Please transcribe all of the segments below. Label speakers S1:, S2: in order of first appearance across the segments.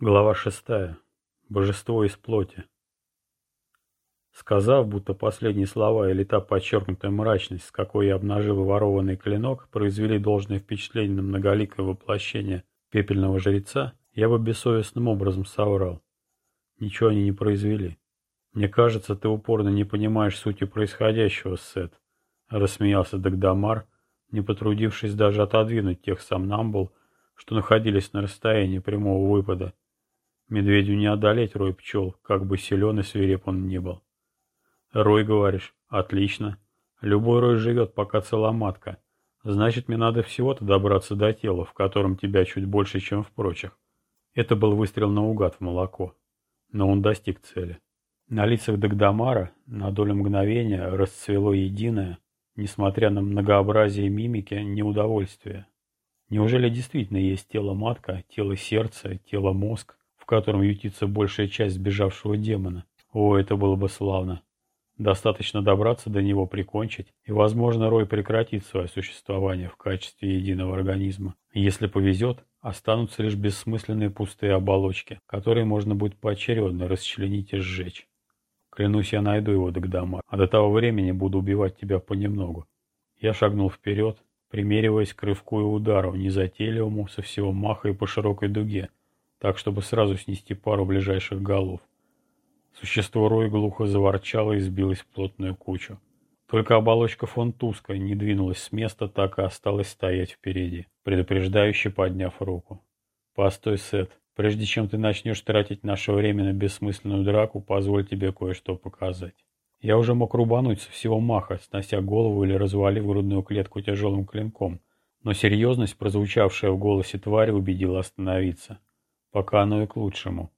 S1: Глава шестая. Божество из плоти. Сказав, будто последние слова или та подчеркнутая мрачность, с какой я обнажил ворованный клинок, произвели должное впечатление на многоликое воплощение пепельного жреца, я бы бессовестным образом соврал. Ничего они не произвели. Мне кажется, ты упорно не понимаешь сути происходящего, Сет, рассмеялся Дагдамар, не потрудившись даже отодвинуть тех сомнамбул, что находились на расстоянии прямого выпада Медведю не одолеть рой пчел, как бы силен и свиреп он ни был. Рой, говоришь? Отлично. Любой рой живет, пока цела матка. Значит, мне надо всего-то добраться до тела, в котором тебя чуть больше, чем в прочих. Это был выстрел наугад в молоко. Но он достиг цели. На лицах Дагдамара на долю мгновения расцвело единое, несмотря на многообразие мимики, неудовольствие. Неужели действительно есть тело матка, тело сердца, тело мозг, в котором ютится большая часть сбежавшего демона. О, это было бы славно. Достаточно добраться до него, прикончить, и, возможно, Рой прекратит свое существование в качестве единого организма. Если повезет, останутся лишь бессмысленные пустые оболочки, которые можно будет поочередно расчленить и сжечь. Клянусь, я найду его Дагдамар, а до того времени буду убивать тебя понемногу. Я шагнул вперед, примериваясь к рывку и удару, незатейливому, со всего маха и по широкой дуге, так, чтобы сразу снести пару ближайших голов. Существо Рой глухо заворчало и сбилось в плотную кучу. Только оболочка фон Туска не двинулась с места, так и осталась стоять впереди, предупреждающе подняв руку. «Постой, Сет. Прежде чем ты начнешь тратить наше время на бессмысленную драку, позволь тебе кое-что показать». Я уже мог рубануть со всего маха, снося голову или развалив грудную клетку тяжелым клинком, но серьезность, прозвучавшая в голосе твари, убедила остановиться. Пока оно и к лучшему.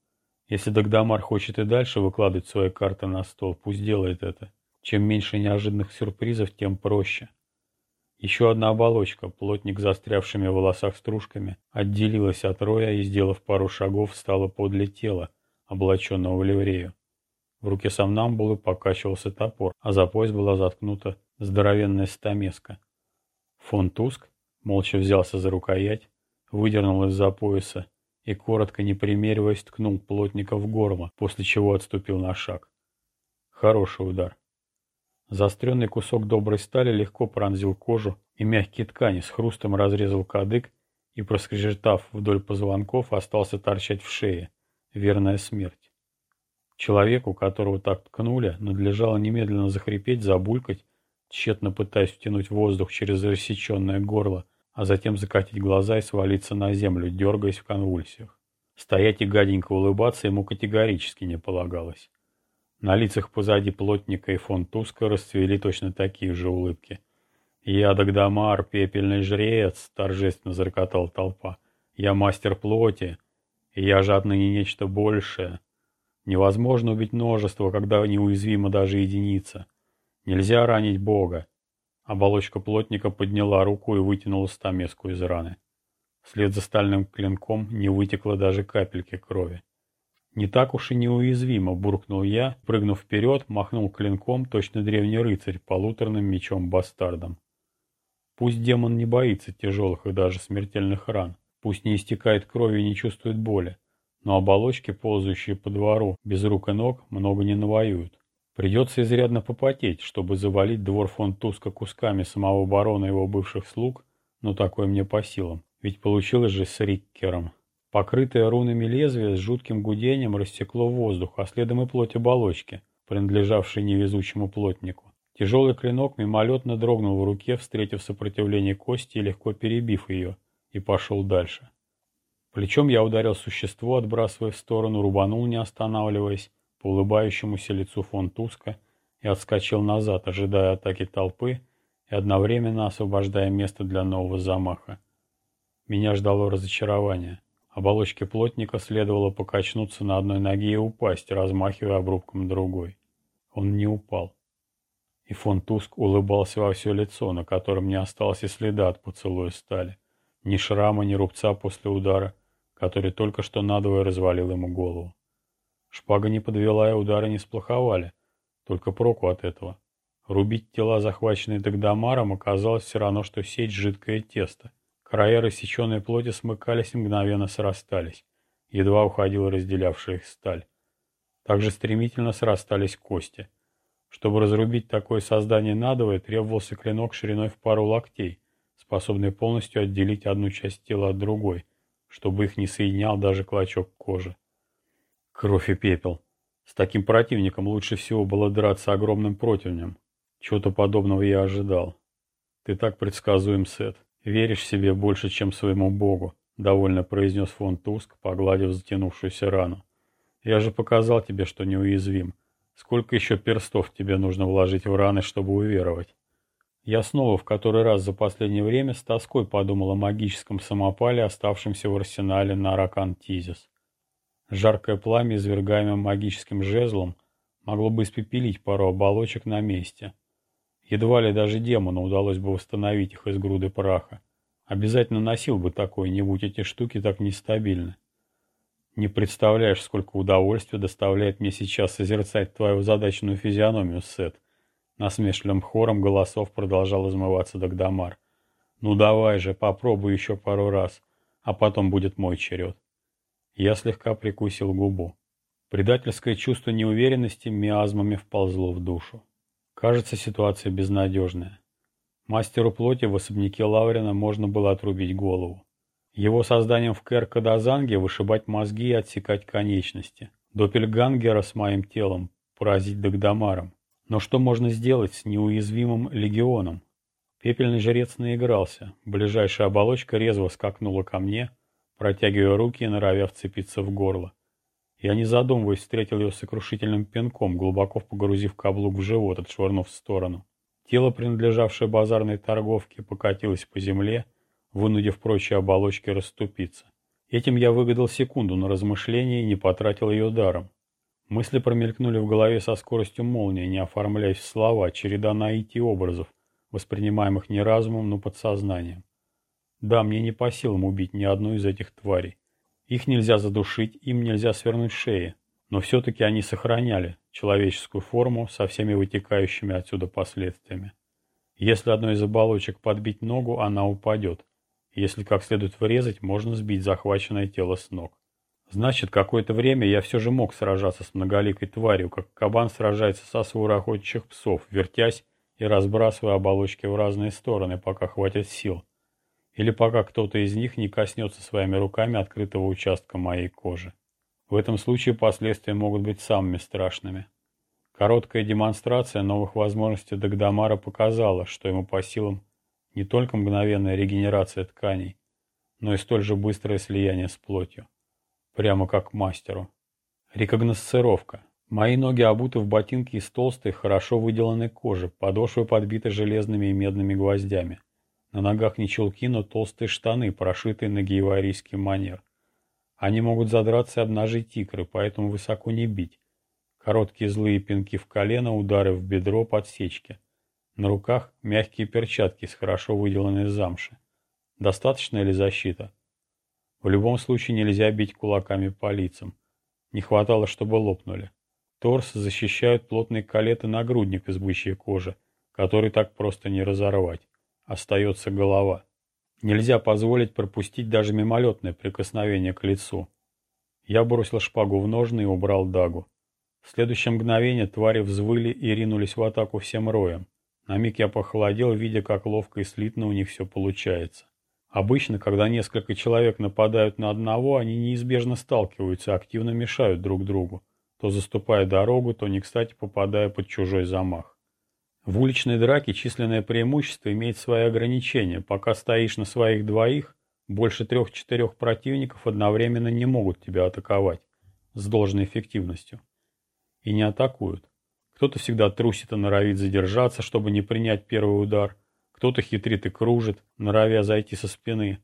S1: Если Дагдамар хочет и дальше выкладывать свои карты на стол, пусть делает это. Чем меньше неожиданных сюрпризов, тем проще. Еще одна оболочка, плотник застрявшими в волосах стружками, отделилась от роя и, сделав пару шагов, стала подле тела, облаченного в ливрею. В руке сомнамбулы покачивался топор, а за пояс была заткнута здоровенная стамеска. Фон Туск молча взялся за рукоять, выдернул из-за пояса и, коротко не примериваясь, ткнул плотника в горло, после чего отступил на шаг. Хороший удар. Заостренный кусок доброй стали легко пронзил кожу и мягкие ткани, с хрустом разрезал кадык и, проскрежетав вдоль позвонков, остался торчать в шее. Верная смерть. Человеку, которого так ткнули, надлежало немедленно захрипеть, забулькать, тщетно пытаясь втянуть воздух через рассеченное горло, а затем закатить глаза и свалиться на землю, дергаясь в конвульсиях. Стоять и гаденько улыбаться ему категорически не полагалось. На лицах позади плотника и фон Туска расцвели точно такие же улыбки. «Я Дагдамар, пепельный жрец!» — торжественно зарокотал толпа. «Я мастер плоти, я жадно не нечто большее. Невозможно убить множество, когда неуязвима даже единица. Нельзя ранить Бога. Оболочка плотника подняла руку и вытянула стамеску из раны. Вслед за стальным клинком не вытекло даже капельки крови. «Не так уж и неуязвимо», — буркнул я, прыгнув вперед, махнул клинком, точно древний рыцарь, полуторным мечом-бастардом. Пусть демон не боится тяжелых и даже смертельных ран, пусть не истекает крови и не чувствует боли, но оболочки, ползающие по двору, без рук и ног, много не навоюют. Придется изрядно попотеть, чтобы завалить двор фон Туска кусками самого барона и его бывших слуг, но такое мне по силам, ведь получилось же с Риккером. Покрытое рунами лезвие с жутким гудением рассекло воздух, а следом и плоть оболочки, принадлежавшей невезучему плотнику. Тяжелый клинок мимолетно дрогнул в руке, встретив сопротивление кости и легко перебив ее, и пошел дальше. Плечом я ударил существо, отбрасывая в сторону, рубанул, не останавливаясь, по улыбающемуся лицу фон Туска и отскочил назад, ожидая атаки толпы и одновременно освобождая место для нового замаха. Меня ждало разочарование. Оболочке плотника следовало покачнуться на одной ноге и упасть, размахивая обрубком другой. Он не упал. И фон Туск улыбался во все лицо, на котором не осталось и следа от поцелуя стали. Ни шрама, ни рубца после удара, который только что надвое развалил ему голову. Шпага не подвела и удары не сплоховали. Только проку от этого. Рубить тела, захваченные Дагдамаром, оказалось все равно, что сеть жидкое тесто. Края рассеченной плоти смыкались и мгновенно срастались. едва уходила разделявшая их сталь. Так же стремительно срастались кости. Чтобы разрубить такое создание надвое, требовался клинок шириной в пару локтей, способный полностью отделить одну часть тела от другой, чтобы их не соединял даже клочок кожи. Кровь и пепел. С таким противником лучше всего было драться огромным противнем. Чего-то подобного я ожидал. Ты так предсказуем, Сет. Веришь себе больше, чем своему богу, довольно произнес фон Туск, погладив затянувшуюся рану. Я же показал тебе, что неуязвим. Сколько еще перстов тебе нужно вложить в раны, чтобы уверовать? Я снова в который раз за последнее время с тоской подумал о магическом самопале, оставшемся в арсенале на Ракан Тизис. Жаркое пламя, извергаемое магическим жезлом, могло бы испепелить пару оболочек на месте. Едва ли даже демону удалось бы восстановить их из груды праха. Обязательно носил бы такой, не будь эти штуки так нестабильны. Не представляешь, сколько удовольствия доставляет мне сейчас созерцать твою задачную физиономию, Сет. Насмешливым хором голосов продолжал измываться Дагдамар. Ну давай же, попробуй еще пару раз, а потом будет мой черед. Я слегка прикусил губу. Предательское чувство неуверенности миазмами вползло в душу. Кажется, ситуация безнадежная. Мастеру плоти в особняке Лаврина можно было отрубить голову. Его созданием в Кэр-Кадазанге вышибать мозги и отсекать конечности. Доппельгангера с моим телом поразить Дагдамаром. Но что можно сделать с неуязвимым легионом? Пепельный жрец наигрался. Ближайшая оболочка резво скакнула ко мне, протягивая руки и норовя вцепиться в горло. Я, не задумываясь, встретил ее сокрушительным пинком, глубоко погрузив каблук в живот, отшвырнув в сторону. Тело, принадлежавшее базарной торговке, покатилось по земле, вынудив прочие оболочки расступиться. Этим я выгадал секунду на размышление и не потратил ее даром. Мысли промелькнули в голове со скоростью молнии, не оформляясь в слова, череда наитий образов, воспринимаемых не разумом, но подсознанием. Да, мне не по силам убить ни одну из этих тварей. Их нельзя задушить, им нельзя свернуть шеи. Но все-таки они сохраняли человеческую форму со всеми вытекающими отсюда последствиями. Если одной из оболочек подбить ногу, она упадет. Если как следует врезать, можно сбить захваченное тело с ног. Значит, какое-то время я все же мог сражаться с многоликой тварью, как кабан сражается со сворой охотничьих псов, вертясь и разбрасывая оболочки в разные стороны, пока хватит сил или пока кто-то из них не коснется своими руками открытого участка моей кожи. В этом случае последствия могут быть самыми страшными. Короткая демонстрация новых возможностей Дагдамара показала, что ему по силам не только мгновенная регенерация тканей, но и столь же быстрое слияние с плотью. Прямо как мастеру. Рекогносцировка. Мои ноги обуты в ботинки из толстой, хорошо выделанной кожи, подошвы подбиты железными и медными гвоздями. На ногах не чулки, но толстые штаны, прошитые на гейварийский манер. Они могут задраться и обнажить икры, поэтому высоко не бить. Короткие злые пинки в колено, удары в бедро, подсечки. На руках мягкие перчатки с хорошо выделанной замши. Достаточно ли защита? В любом случае нельзя бить кулаками по лицам. Не хватало, чтобы лопнули. Торс защищают плотные калеты нагрудник из бычьей кожи, который так просто не разорвать остается голова. Нельзя позволить пропустить даже мимолетное прикосновение к лицу. Я бросил шпагу в ножны и убрал дагу. В следующее мгновение твари взвыли и ринулись в атаку всем роем. На миг я похолодел, видя, как ловко и слитно у них все получается. Обычно, когда несколько человек нападают на одного, они неизбежно сталкиваются, активно мешают друг другу, то заступая дорогу, то не кстати попадая под чужой замах. В уличной драке численное преимущество имеет свои ограничения. Пока стоишь на своих двоих, больше трех-четырех противников одновременно не могут тебя атаковать с должной эффективностью. И не атакуют. Кто-то всегда трусит и норовит задержаться, чтобы не принять первый удар. Кто-то хитрит и кружит, норовя зайти со спины.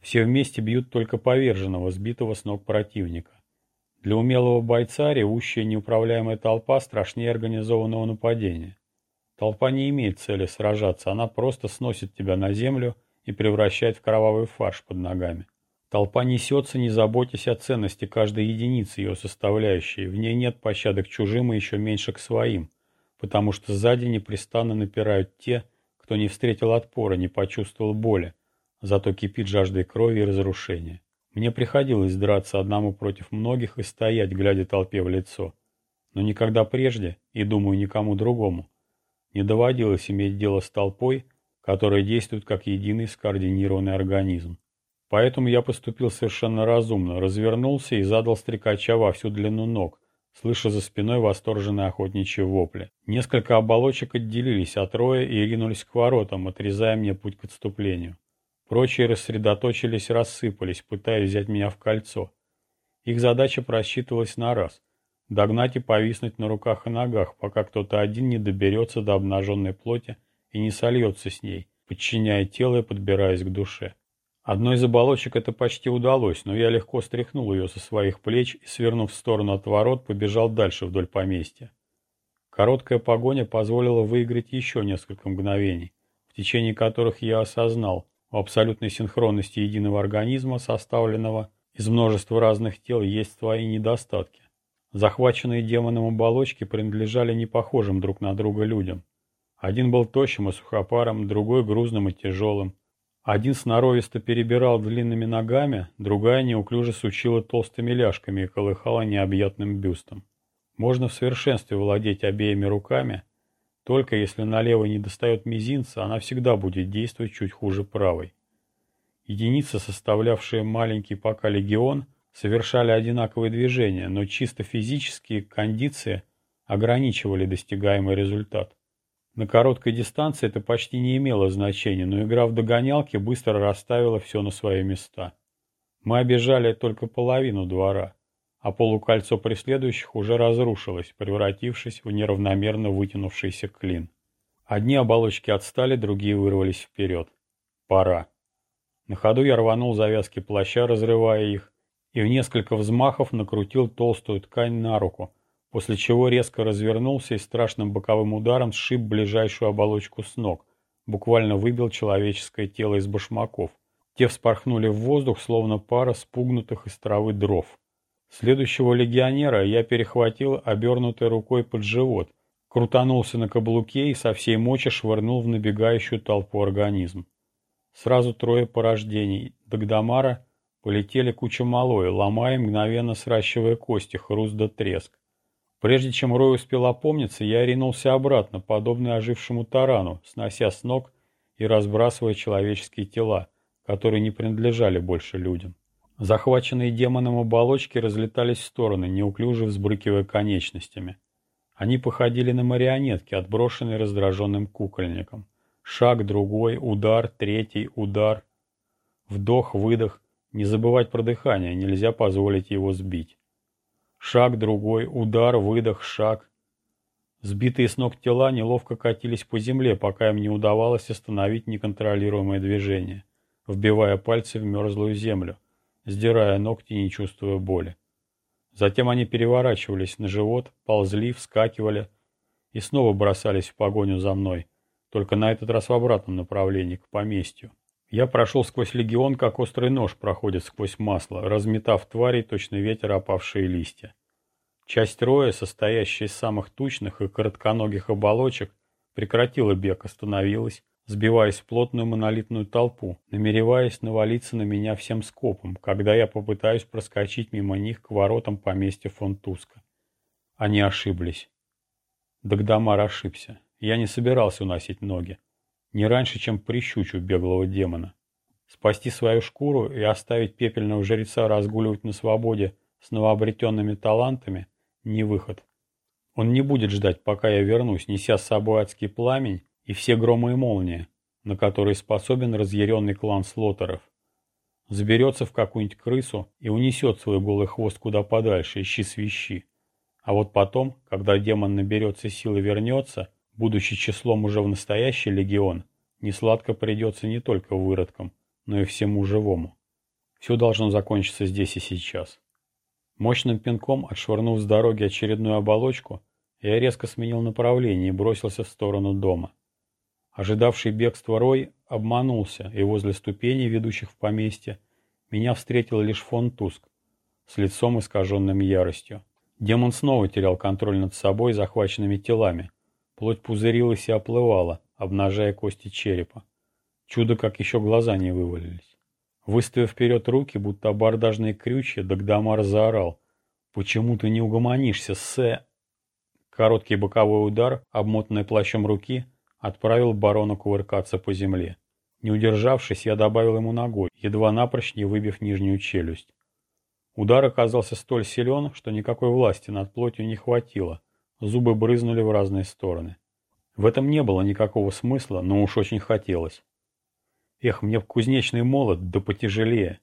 S1: Все вместе бьют только поверженного, сбитого с ног противника. Для умелого бойца ревущая неуправляемая толпа страшнее организованного нападения. Толпа не имеет цели сражаться, она просто сносит тебя на землю и превращает в кровавый фарш под ногами. Толпа несется, не заботясь о ценности каждой единицы ее составляющей. В ней нет пощады к чужим и еще меньше к своим, потому что сзади непрестанно напирают те, кто не встретил отпора, не почувствовал боли, зато кипит жаждой крови и разрушения. Мне приходилось драться одному против многих и стоять, глядя толпе в лицо. Но никогда прежде, и думаю, никому другому, не доводилось иметь дело с толпой, которая действует как единый скоординированный организм. Поэтому я поступил совершенно разумно, развернулся и задал стрекача во всю длину ног, слыша за спиной восторженные охотничьи вопли. Несколько оболочек отделились от роя и ринулись к воротам, отрезая мне путь к отступлению. Прочие рассредоточились, рассыпались, пытаясь взять меня в кольцо. Их задача просчитывалась на раз — догнать и повиснуть на руках и ногах, пока кто-то один не доберется до обнаженной плоти и не сольется с ней, подчиняя тело и подбираясь к душе. Одной из оболочек это почти удалось, но я легко стряхнул ее со своих плеч и, свернув в сторону от ворот, побежал дальше вдоль поместья. Короткая погоня позволила выиграть еще несколько мгновений, в течение которых я осознал, у абсолютной синхронности единого организма, составленного из множества разных тел, есть свои недостатки. Захваченные демоном оболочки принадлежали непохожим друг на друга людям. Один был тощим и сухопаром, другой грузным и тяжелым. Один сноровисто перебирал длинными ногами, другая неуклюже сучила толстыми ляжками и колыхала необъятным бюстом. Можно в совершенстве владеть обеими руками, только если на левой не достает мизинца, она всегда будет действовать чуть хуже правой. Единицы, составлявшие маленький пока легион, совершали одинаковые движения, но чисто физические кондиции ограничивали достигаемый результат. На короткой дистанции это почти не имело значения, но игра в догонялки быстро расставила все на свои места. Мы обижали только половину двора, а полукольцо преследующих уже разрушилось, превратившись в неравномерно вытянувшийся клин. Одни оболочки отстали, другие вырвались вперед. Пора. На ходу я рванул завязки плаща, разрывая их, и в несколько взмахов накрутил толстую ткань на руку, после чего резко развернулся и страшным боковым ударом сшиб ближайшую оболочку с ног, буквально выбил человеческое тело из башмаков. Те вспорхнули в воздух, словно пара спугнутых из травы дров. Следующего легионера я перехватил обернутой рукой под живот, крутанулся на каблуке и со всей мочи швырнул в набегающую толпу организм. Сразу трое порождений. Дагдамара полетели куча малой, ломая, мгновенно сращивая кости, хруст да треск. Прежде чем Рой успел опомниться, я ринулся обратно, подобно ожившему тарану, снося с ног и разбрасывая человеческие тела, которые не принадлежали больше людям. Захваченные демоном оболочки разлетались в стороны, неуклюже взбрыкивая конечностями. Они походили на марионетки, отброшенные раздраженным кукольником. Шаг, другой, удар, третий, удар. Вдох, выдох. Не забывать про дыхание, нельзя позволить его сбить. Шаг другой, удар, выдох, шаг. Сбитые с ног тела неловко катились по земле, пока им не удавалось остановить неконтролируемое движение, вбивая пальцы в мерзлую землю, сдирая ногти, не чувствуя боли. Затем они переворачивались на живот, ползли, вскакивали и снова бросались в погоню за мной, только на этот раз в обратном направлении, к поместью. Я прошел сквозь легион, как острый нож проходит сквозь масло, разметав тварей точно ветер опавшие листья. Часть роя, состоящая из самых тучных и коротконогих оболочек, прекратила бег, остановилась, сбиваясь в плотную монолитную толпу, намереваясь навалиться на меня всем скопом, когда я попытаюсь проскочить мимо них к воротам поместья фон Туска. Они ошиблись. Дагдамар ошибся. Я не собирался уносить ноги не раньше, чем прищучу беглого демона. Спасти свою шкуру и оставить пепельного жреца разгуливать на свободе с новообретенными талантами – не выход. Он не будет ждать, пока я вернусь, неся с собой адский пламень и все громы и молнии, на которые способен разъяренный клан слотеров. Заберется в какую-нибудь крысу и унесет свой голый хвост куда подальше, ищи свищи. А вот потом, когда демон наберется силы и вернется – Будучи числом уже в настоящий легион, несладко придется не только выродкам, но и всему живому. Все должно закончиться здесь и сейчас. Мощным пинком, отшвырнув с дороги очередную оболочку, я резко сменил направление и бросился в сторону дома. Ожидавший бегство Рой обманулся, и возле ступеней, ведущих в поместье, меня встретил лишь фон Туск, с лицом искаженным яростью. Демон снова терял контроль над собой захваченными телами, Плоть пузырилась и оплывала, обнажая кости черепа. Чудо, как еще глаза не вывалились. Выставив вперед руки, будто абордажные крючья, Дагдамар заорал. «Почему ты не угомонишься, Сэ?» Короткий боковой удар, обмотанный плащом руки, отправил барона кувыркаться по земле. Не удержавшись, я добавил ему ногой, едва напрочь не выбив нижнюю челюсть. Удар оказался столь силен, что никакой власти над плотью не хватило. Зубы брызнули в разные стороны. В этом не было никакого смысла, но уж очень хотелось. Эх, мне в кузнечный молот, да потяжелее.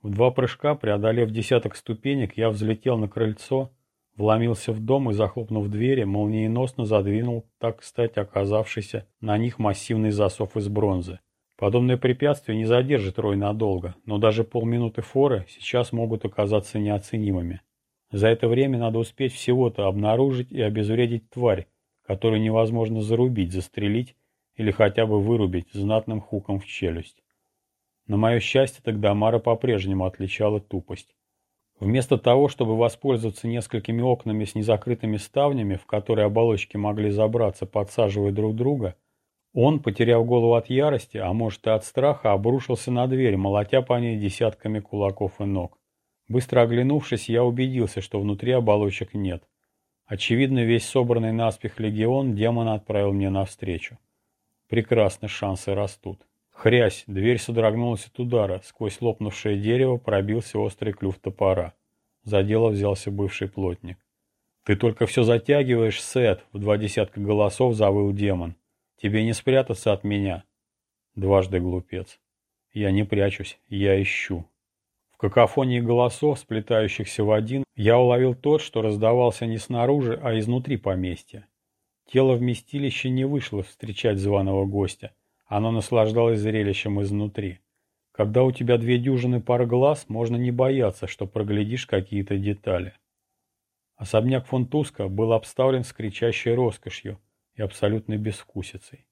S1: В два прыжка, преодолев десяток ступенек, я взлетел на крыльцо, вломился в дом и, захлопнув двери, молниеносно задвинул, так, кстати, оказавшийся на них массивный засов из бронзы. Подобное препятствие не задержит Рой надолго, но даже полминуты форы сейчас могут оказаться неоценимыми. За это время надо успеть всего-то обнаружить и обезвредить тварь, которую невозможно зарубить, застрелить или хотя бы вырубить знатным хуком в челюсть. На мое счастье, тогда Мара по-прежнему отличала тупость. Вместо того, чтобы воспользоваться несколькими окнами с незакрытыми ставнями, в которые оболочки могли забраться, подсаживая друг друга, он, потеряв голову от ярости, а может и от страха, обрушился на дверь, молотя по ней десятками кулаков и ног. Быстро оглянувшись, я убедился, что внутри оболочек нет. Очевидно, весь собранный наспех легион демон отправил мне навстречу. Прекрасно, шансы растут. Хрясь, дверь содрогнулась от удара, сквозь лопнувшее дерево пробился острый клюв топора. За дело взялся бывший плотник. «Ты только все затягиваешь, Сет!» — в два десятка голосов завыл демон. Тебе не спрятаться от меня. Дважды глупец. Я не прячусь, я ищу. Какофонии голосов, сплетающихся в один, я уловил тот, что раздавался не снаружи, а изнутри поместья. Тело вместилища не вышло встречать званого гостя. Оно наслаждалось зрелищем изнутри. Когда у тебя две дюжины пар глаз, можно не бояться, что проглядишь какие-то детали. Особняк фон Туска был обставлен с кричащей роскошью, и абсолютной безвкусицей.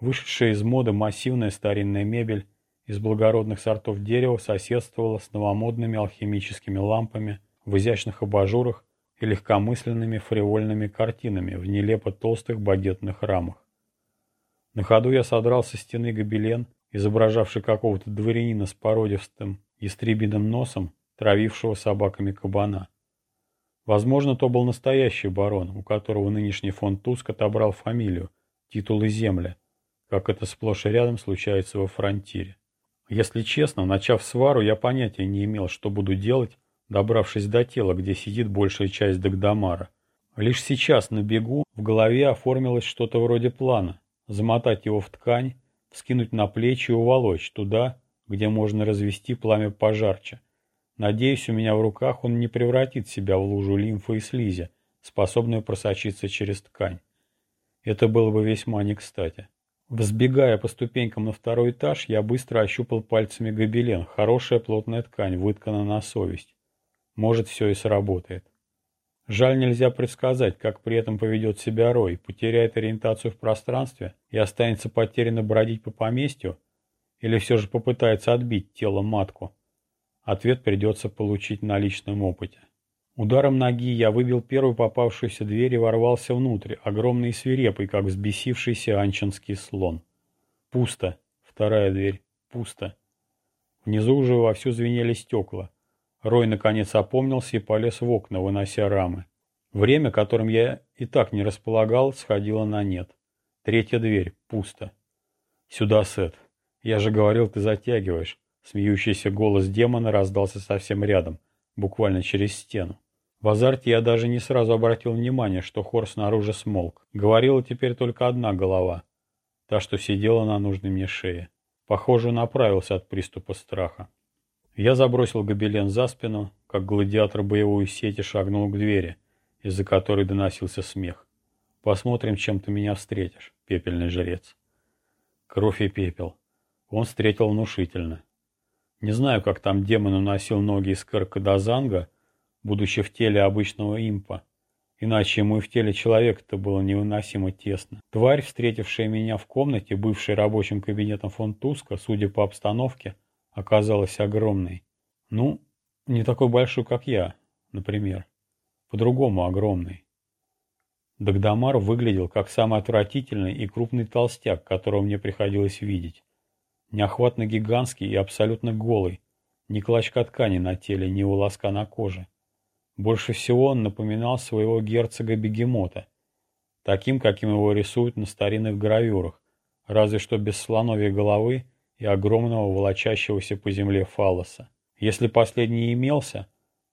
S1: Вышедшая из моды массивная старинная мебель из благородных сортов дерева соседствовала с новомодными алхимическими лампами в изящных абажурах и легкомысленными фривольными картинами в нелепо толстых багетных рамах. На ходу я содрал со стены гобелен, изображавший какого-то дворянина с породистым ястребиным носом, травившего собаками кабана. Возможно, то был настоящий барон, у которого нынешний фон Туск отобрал фамилию, титул и земля, как это сплошь и рядом случается во фронтире. Если честно, начав свару, я понятия не имел, что буду делать, добравшись до тела, где сидит большая часть Дагдамара. Лишь сейчас на бегу в голове оформилось что-то вроде плана. Замотать его в ткань, вскинуть на плечи и уволочь туда, где можно развести пламя пожарче, Надеюсь, у меня в руках он не превратит себя в лужу лимфы и слизи, способную просочиться через ткань. Это было бы весьма не кстати. Взбегая по ступенькам на второй этаж, я быстро ощупал пальцами гобелен. Хорошая плотная ткань, выткана на совесть. Может, все и сработает. Жаль, нельзя предсказать, как при этом поведет себя Рой, потеряет ориентацию в пространстве и останется потерянно бродить по поместью, или все же попытается отбить тело матку. Ответ придется получить на личном опыте. Ударом ноги я выбил первую попавшуюся дверь и ворвался внутрь, огромный и свирепый, как взбесившийся анчинский слон. Пусто. Вторая дверь. Пусто. Внизу уже вовсю звенели стекла. Рой наконец опомнился и полез в окна, вынося рамы. Время, которым я и так не располагал, сходило на нет. Третья дверь. Пусто. Сюда, Сет. Я же говорил, ты затягиваешь. Смеющийся голос демона раздался совсем рядом, буквально через стену. В азарте я даже не сразу обратил внимание, что хор снаружи смолк. Говорила теперь только одна голова, та, что сидела на нужной мне шее. Похоже, направился от приступа страха. Я забросил гобелен за спину, как гладиатор боевой сети шагнул к двери, из-за которой доносился смех. Посмотрим, чем ты меня встретишь, пепельный жрец. Кровь и пепел. Он встретил внушительно. Не знаю, как там демон уносил ноги из Каркадазанга, будучи в теле обычного импа. Иначе ему и в теле человека-то было невыносимо тесно. Тварь, встретившая меня в комнате, бывшей рабочим кабинетом фон Туска, судя по обстановке, оказалась огромной. Ну, не такой большой, как я, например. По-другому огромный. Дагдамар выглядел как самый отвратительный и крупный толстяк, которого мне приходилось видеть. Неохватно гигантский и абсолютно голый. Ни клочка ткани на теле, ни волоска на коже. Больше всего он напоминал своего герцога-бегемота, таким, каким его рисуют на старинных гравюрах, разве что без слоновьей головы и огромного волочащегося по земле фалоса. Если последний имелся,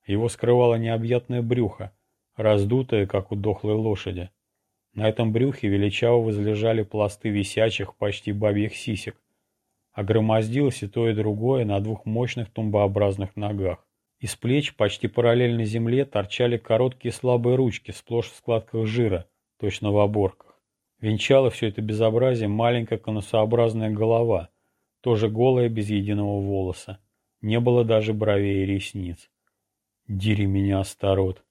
S1: его скрывало необъятное брюхо, раздутое, как у дохлой лошади. На этом брюхе величаво возлежали пласты висячих, почти бабьих сисек, а громоздилось и то, и другое на двух мощных тумбообразных ногах. Из плеч, почти параллельно земле, торчали короткие слабые ручки, сплошь в складках жира, точно в оборках. Венчала все это безобразие маленькая конусообразная голова, тоже голая, без единого волоса. Не было даже бровей и ресниц. Дири меня, Астарот.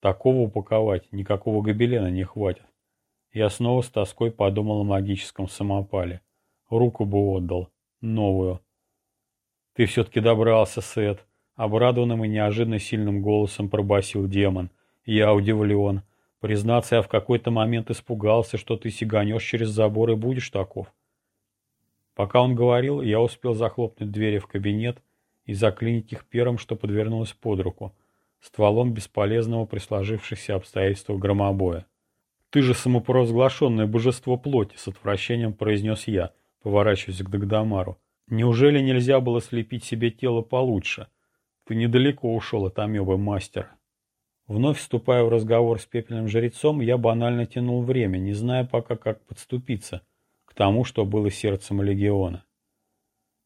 S1: Такого упаковать никакого гобелена не хватит. Я снова с тоской подумал о магическом самопале. Руку бы отдал. Новую. Ты все-таки добрался, Сет. Обрадованным и неожиданно сильным голосом пробасил демон. Я удивлен. Признаться, я в какой-то момент испугался, что ты сиганешь через забор и будешь таков. Пока он говорил, я успел захлопнуть двери в кабинет и заклинить их первым, что подвернулось под руку, стволом бесполезного при сложившихся обстоятельствах громобоя. «Ты же самопровозглашенное божество плоти!» — с отвращением произнес я, поворачиваясь к Дагдамару. «Неужели нельзя было слепить себе тело получше? Ты недалеко ушел от амебы мастера». Вновь вступая в разговор с пепельным жрецом, я банально тянул время, не зная пока, как подступиться к тому, что было сердцем легиона.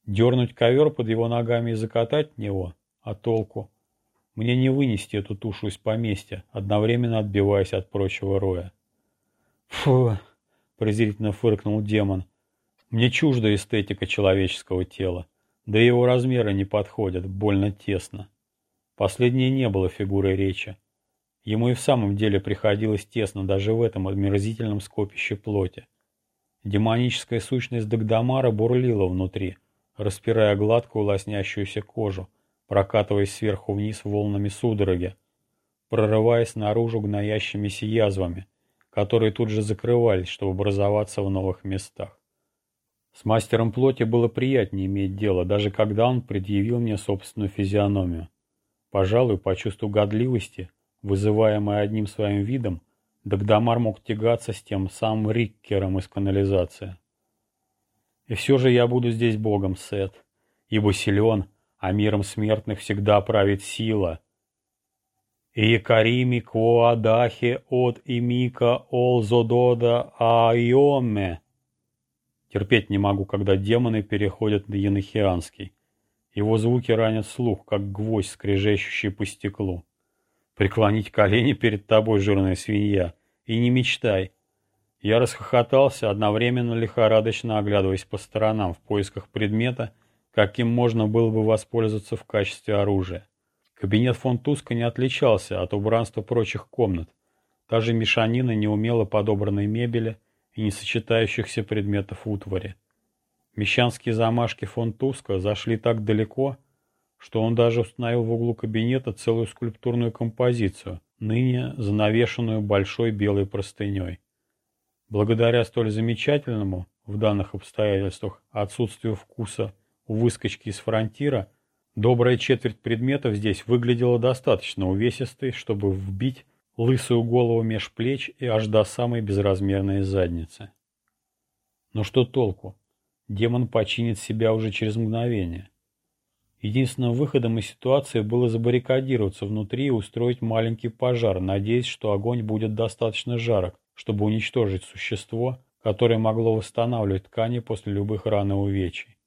S1: Дернуть ковер под его ногами и закатать в него? А толку? Мне не вынести эту тушу из поместья, одновременно отбиваясь от прочего роя. «Фу!» — презрительно фыркнул демон. «Мне чужда эстетика человеческого тела. Да его размеры не подходят, больно тесно». Последнее не было фигурой речи. Ему и в самом деле приходилось тесно даже в этом омерзительном скопище плоти. Демоническая сущность Дагдамара бурлила внутри, распирая гладкую лоснящуюся кожу, прокатываясь сверху вниз волнами судороги, прорываясь наружу гноящимися язвами, которые тут же закрывались, чтобы образоваться в новых местах. С мастером плоти было приятнее иметь дело, даже когда он предъявил мне собственную физиономию. Пожалуй, по чувству годливости, вызываемой одним своим видом, Дагдамар мог тягаться с тем самым Риккером из канализации. И все же я буду здесь богом, Сет, ибо силен, а миром смертных всегда правит сила, Икарими Куадахи от Имика Олзодода Айоме. Терпеть не могу, когда демоны переходят на янахианский. Его звуки ранят слух, как гвоздь, скрежещущий по стеклу. Преклонить колени перед тобой, жирная свинья, и не мечтай. Я расхохотался, одновременно лихорадочно оглядываясь по сторонам в поисках предмета, каким можно было бы воспользоваться в качестве оружия. Кабинет фон Туска не отличался от убранства прочих комнат. Та же мешанина неумело подобранной мебели и несочетающихся предметов утвари. Мещанские замашки фон Туска зашли так далеко, что он даже установил в углу кабинета целую скульптурную композицию, ныне занавешенную большой белой простыней. Благодаря столь замечательному, в данных обстоятельствах, отсутствию вкуса у выскочки из фронтира, Добрая четверть предметов здесь выглядела достаточно увесистой, чтобы вбить лысую голову меж плеч и аж до самой безразмерной задницы. Но что толку? Демон починит себя уже через мгновение. Единственным выходом из ситуации было забаррикадироваться внутри и устроить маленький пожар, надеясь, что огонь будет достаточно жарок, чтобы уничтожить существо, которое могло восстанавливать ткани после любых ран и увечий.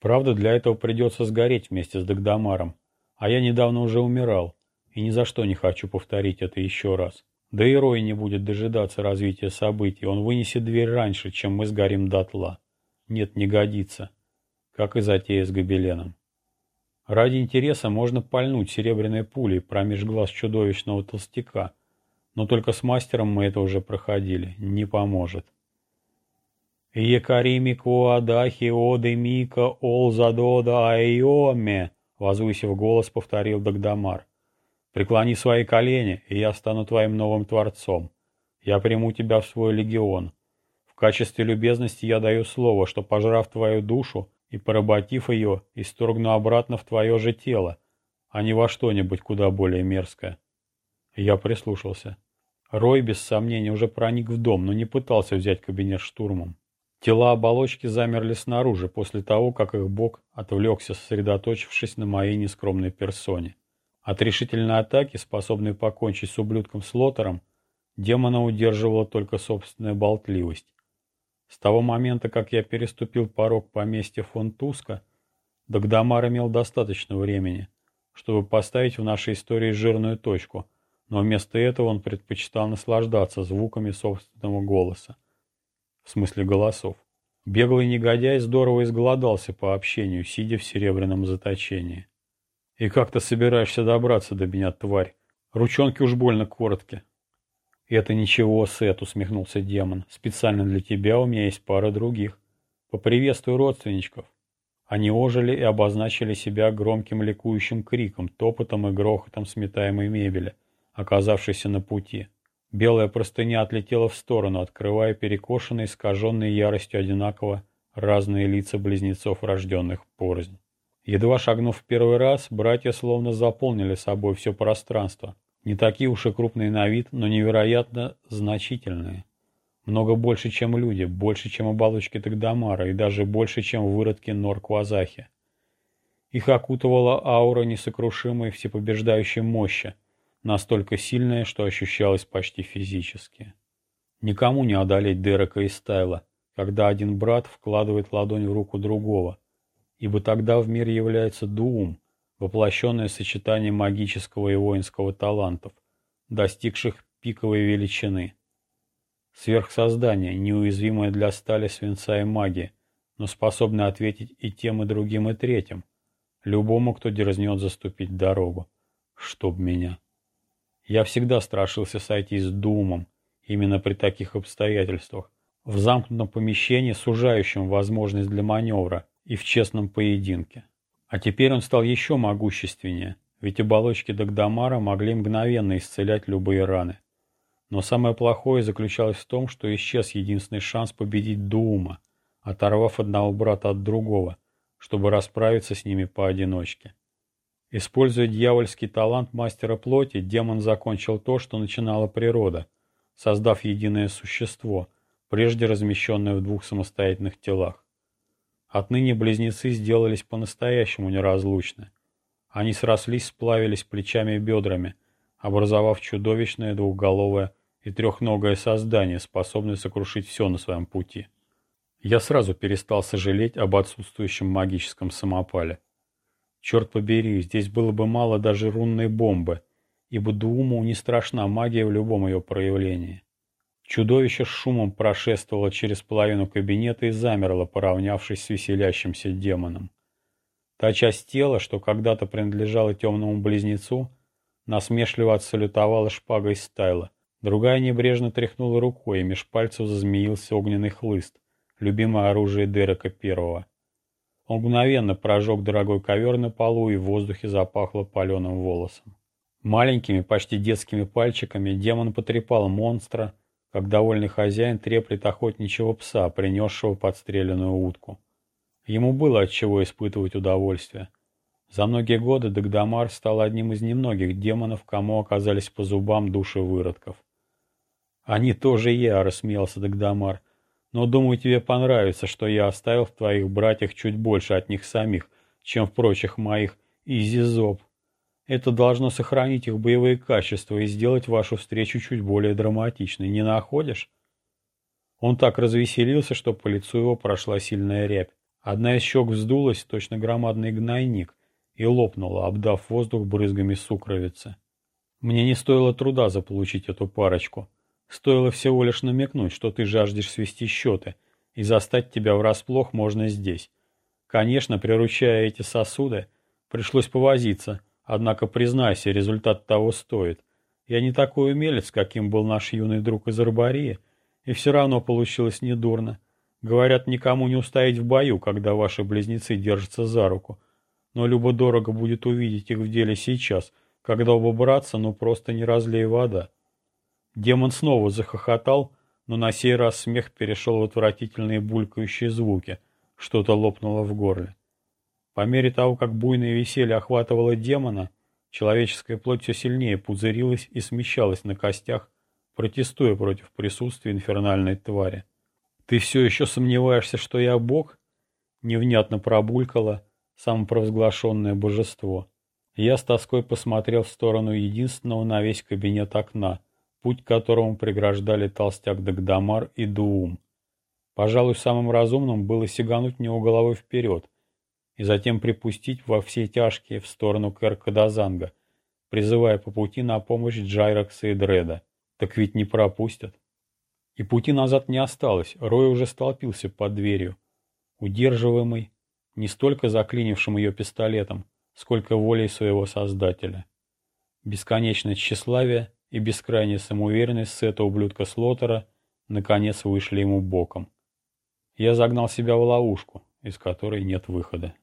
S1: Правда, для этого придется сгореть вместе с Дагдамаром. А я недавно уже умирал, и ни за что не хочу повторить это еще раз. Да и Рой не будет дожидаться развития событий, он вынесет дверь раньше, чем мы сгорим дотла. Нет, не годится. Как и затея с гобеленом. Ради интереса можно пальнуть серебряной пулей промеж глаз чудовищного толстяка, но только с мастером мы это уже проходили, не поможет. «Якарими куадахи оды мика олзадода айоме», возвысив голос, повторил Дагдамар. «Преклони свои колени, и я стану твоим новым творцом. Я приму тебя в свой легион. В качестве любезности я даю слово, что, пожрав твою душу, и, поработив ее, исторгну обратно в твое же тело, а не во что-нибудь куда более мерзкое. Я прислушался. Рой, без сомнения, уже проник в дом, но не пытался взять кабинет штурмом. Тела оболочки замерли снаружи после того, как их бог отвлекся, сосредоточившись на моей нескромной персоне. От решительной атаки, способной покончить с ублюдком Слотером, демона удерживала только собственная болтливость. С того момента, как я переступил порог поместья фон Туска, Дагдамар имел достаточно времени, чтобы поставить в нашей истории жирную точку, но вместо этого он предпочитал наслаждаться звуками собственного голоса. В смысле голосов. Беглый негодяй здорово изголодался по общению, сидя в серебряном заточении. «И как ты собираешься добраться до меня, тварь? Ручонки уж больно короткие». «Это ничего, Сет», — усмехнулся демон. «Специально для тебя у меня есть пара других. Поприветствуй родственничков». Они ожили и обозначили себя громким ликующим криком, топотом и грохотом сметаемой мебели, оказавшейся на пути. Белая простыня отлетела в сторону, открывая перекошенные, искаженные яростью одинаково разные лица близнецов, рожденных порознь. Едва шагнув в первый раз, братья словно заполнили собой все пространство, не такие уж и крупные на вид, но невероятно значительные. Много больше, чем люди, больше, чем оболочки Тагдамара и даже больше, чем выродки Нор-Квазахи. Их окутывала аура несокрушимой всепобеждающей мощи, настолько сильная, что ощущалась почти физически. Никому не одолеть Дерека и Стайла, когда один брат вкладывает ладонь в руку другого, ибо тогда в мир является Дуум, воплощенное сочетание магического и воинского талантов, достигших пиковой величины. Сверхсоздание, неуязвимое для стали, свинца и магии, но способное ответить и тем, и другим, и третьим, любому, кто дерзнет заступить дорогу. Чтоб меня. Я всегда страшился сойти с Думом, именно при таких обстоятельствах, в замкнутом помещении, сужающем возможность для маневра, и в честном поединке. А теперь он стал еще могущественнее, ведь оболочки Дагдамара могли мгновенно исцелять любые раны. Но самое плохое заключалось в том, что исчез единственный шанс победить Дуума, оторвав одного брата от другого, чтобы расправиться с ними поодиночке. Используя дьявольский талант мастера плоти, демон закончил то, что начинала природа, создав единое существо, прежде размещенное в двух самостоятельных телах. Отныне близнецы сделались по-настоящему неразлучны. Они срослись, сплавились плечами и бедрами, образовав чудовищное двухголовое и трехногое создание, способное сокрушить все на своем пути. Я сразу перестал сожалеть об отсутствующем магическом самопале. Черт побери, здесь было бы мало даже рунной бомбы, ибо Дууму не страшна магия в любом ее проявлении. Чудовище с шумом прошествовало через половину кабинета и замерло, поравнявшись с веселящимся демоном. Та часть тела, что когда-то принадлежала темному близнецу, насмешливо отсалютовала шпагой стайла. Другая небрежно тряхнула рукой, и меж пальцев зазмеился огненный хлыст, любимое оружие Дерека Первого. Он мгновенно прожег дорогой ковер на полу, и в воздухе запахло паленым волосом. Маленькими, почти детскими пальчиками демон потрепал монстра, как довольный хозяин треплет охотничьего пса, принесшего подстреленную утку. Ему было от чего испытывать удовольствие. За многие годы Дагдамар стал одним из немногих демонов, кому оказались по зубам души выродков. «Они тоже я», — рассмеялся Дагдамар. «Но, думаю, тебе понравится, что я оставил в твоих братьях чуть больше от них самих, чем в прочих моих изизоб». Это должно сохранить их боевые качества и сделать вашу встречу чуть более драматичной. Не находишь? Он так развеселился, что по лицу его прошла сильная рябь. Одна из щек вздулась, точно громадный гнойник, и лопнула, обдав воздух брызгами сукровицы. Мне не стоило труда заполучить эту парочку. Стоило всего лишь намекнуть, что ты жаждешь свести счеты, и застать тебя врасплох можно здесь. Конечно, приручая эти сосуды, пришлось повозиться — Однако, признайся, результат того стоит. Я не такой умелец, каким был наш юный друг из Арбарии, и все равно получилось недурно. Говорят, никому не устоять в бою, когда ваши близнецы держатся за руку. Но любо-дорого будет увидеть их в деле сейчас, когда оба братца, ну просто не разлей вода. Демон снова захохотал, но на сей раз смех перешел в отвратительные булькающие звуки, Что-то лопнуло в горле. По мере того, как буйное веселье охватывало демона, человеческая плоть все сильнее пузырилась и смещалась на костях, протестуя против присутствия инфернальной твари. «Ты все еще сомневаешься, что я бог?» Невнятно пробулькало самопровозглашенное божество. Я с тоской посмотрел в сторону единственного на весь кабинет окна, путь к которому преграждали толстяк Дагдамар и Дуум. Пожалуй, самым разумным было сигануть в него головой вперед и затем припустить во все тяжкие в сторону Кэр-Кадазанга, призывая по пути на помощь Джайракса и Дреда. Так ведь не пропустят. И пути назад не осталось, Рой уже столпился под дверью, удерживаемый не столько заклинившим ее пистолетом, сколько волей своего создателя. Бесконечное тщеславие и бескрайняя самоуверенность этого ублюдка Слотера наконец вышли ему боком. Я загнал себя в ловушку, из которой нет выхода.